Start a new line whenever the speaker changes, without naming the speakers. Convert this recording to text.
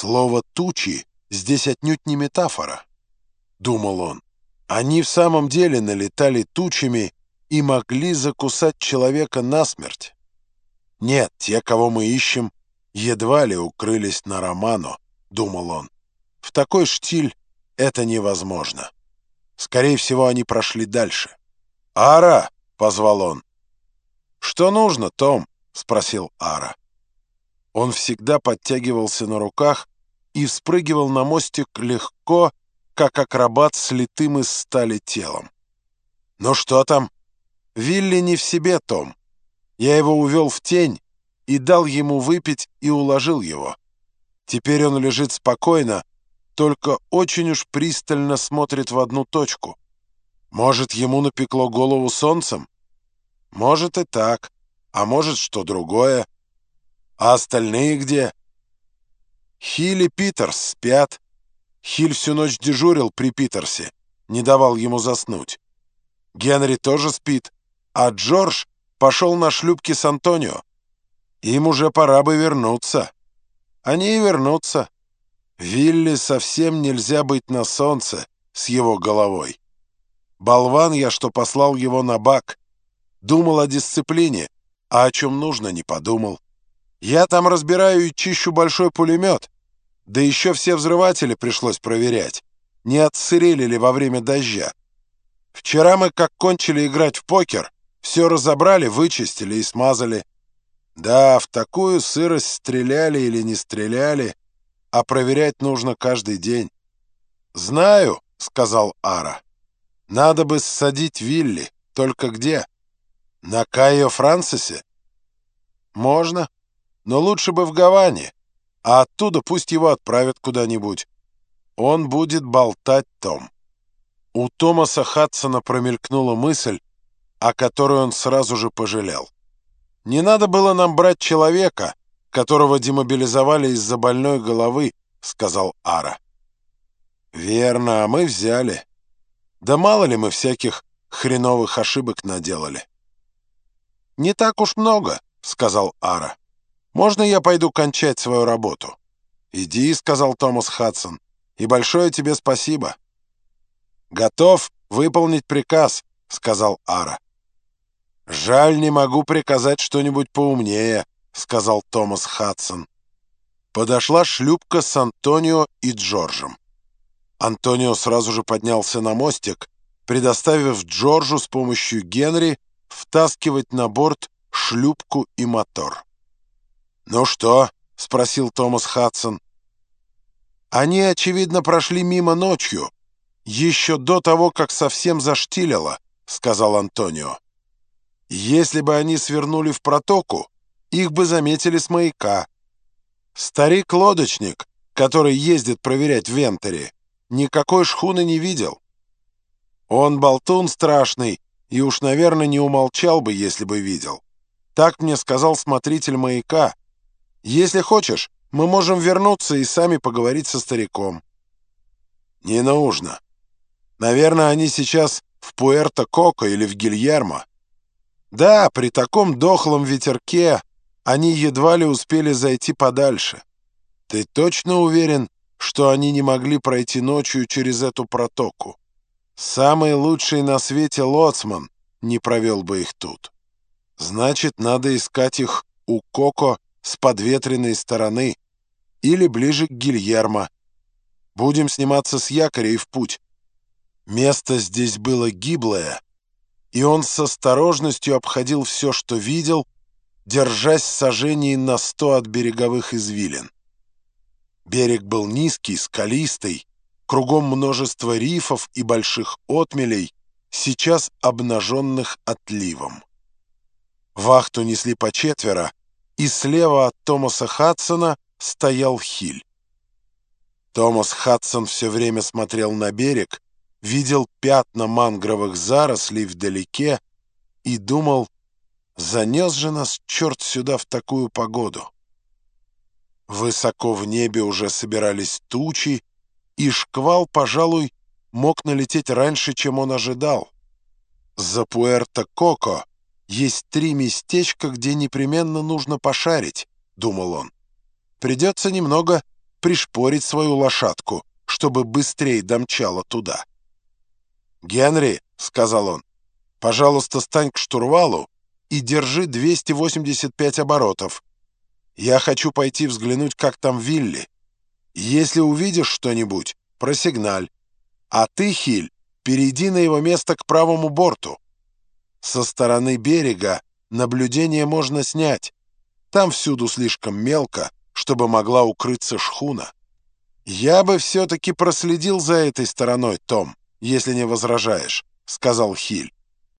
Слово «тучи» здесь отнюдь не метафора, — думал он. Они в самом деле налетали тучами и могли закусать человека насмерть. Нет, те, кого мы ищем, едва ли укрылись на Романо, — думал он. В такой штиль это невозможно. Скорее всего, они прошли дальше. «Ара!» — позвал он. «Что нужно, Том?» — спросил Ара. Он всегда подтягивался на руках и вспрыгивал на мостик легко, как акробат с литым из стали телом. «Ну что там?» «Вилли не в себе, Том. Я его увел в тень и дал ему выпить и уложил его. Теперь он лежит спокойно, только очень уж пристально смотрит в одну точку. Может, ему напекло голову солнцем? Может и так, а может, что другое. А остальные где? Хилл и Питерс спят. Хиль всю ночь дежурил при Питерсе, не давал ему заснуть. Генри тоже спит, а Джордж пошел на шлюпки с Антонио. Им уже пора бы вернуться. Они и вернутся. Вилли совсем нельзя быть на солнце с его головой. Болван я, что послал его на бак. Думал о дисциплине, а о чем нужно не подумал. Я там разбираю и чищу большой пулемет. Да еще все взрыватели пришлось проверять. Не отсырели ли во время дождя. Вчера мы, как кончили играть в покер, все разобрали, вычистили и смазали. Да, в такую сырость стреляли или не стреляли — а проверять нужно каждый день. «Знаю», — сказал Ара. «Надо бы ссадить Вилли. Только где? На Кайо Франсисе?» «Можно, но лучше бы в Гаване, а оттуда пусть его отправят куда-нибудь. Он будет болтать, Том». У Томаса Хадсона промелькнула мысль, о которой он сразу же пожалел. «Не надо было нам брать человека», которого демобилизовали из-за больной головы», — сказал Ара. «Верно, а мы взяли. Да мало ли мы всяких хреновых ошибок наделали». «Не так уж много», — сказал Ара. «Можно я пойду кончать свою работу?» «Иди», — сказал Томас Хадсон, — «и большое тебе спасибо». «Готов выполнить приказ», — сказал Ара. «Жаль, не могу приказать что-нибудь поумнее», — сказал Томас Хадсон. Подошла шлюпка с Антонио и Джорджем. Антонио сразу же поднялся на мостик, предоставив Джорджу с помощью Генри втаскивать на борт шлюпку и мотор. «Ну что?» — спросил Томас Хадсон. «Они, очевидно, прошли мимо ночью, еще до того, как совсем заштилило», — сказал Антонио. «Если бы они свернули в протоку, их бы заметили с маяка. Старик-лодочник, который ездит проверять в Вентере, никакой шхуны не видел. Он болтун страшный и уж, наверное, не умолчал бы, если бы видел. Так мне сказал смотритель маяка. Если хочешь, мы можем вернуться и сами поговорить со стариком. Не нужно. Наверное, они сейчас в Пуэрто-Коко или в Гильермо. Да, при таком дохлом ветерке они едва ли успели зайти подальше. Ты точно уверен, что они не могли пройти ночью через эту протоку? Самый лучший на свете лоцман не провел бы их тут. Значит, надо искать их у Коко с подветренной стороны или ближе к Гильермо. Будем сниматься с якоря и в путь. Место здесь было гиблое, и он с осторожностью обходил все, что видел, держась сажений на сто от береговых извилин. Берег был низкий, скалистый, кругом множество рифов и больших отмелей, сейчас обнаженных отливом. Вахту несли по четверо, и слева от Томаса Хадсона стоял Хиль. Томас Хадсон все время смотрел на берег, видел пятна мангровых зарослей вдалеке и думал, Занес же нас черт сюда в такую погоду. Высоко в небе уже собирались тучи, и шквал, пожалуй, мог налететь раньше, чем он ожидал. За Пуэрто-Коко есть три местечка, где непременно нужно пошарить, думал он. Придется немного пришпорить свою лошадку, чтобы быстрее домчала туда. «Генри», — сказал он, — «пожалуйста, стань к штурвалу и держи 285 оборотов. Я хочу пойти взглянуть, как там Вилли. Если увидишь что-нибудь, просигналь. А ты, Хиль, перейди на его место к правому борту. Со стороны берега наблюдение можно снять. Там всюду слишком мелко, чтобы могла укрыться шхуна. «Я бы все-таки проследил за этой стороной, Том, если не возражаешь», — сказал Хиль.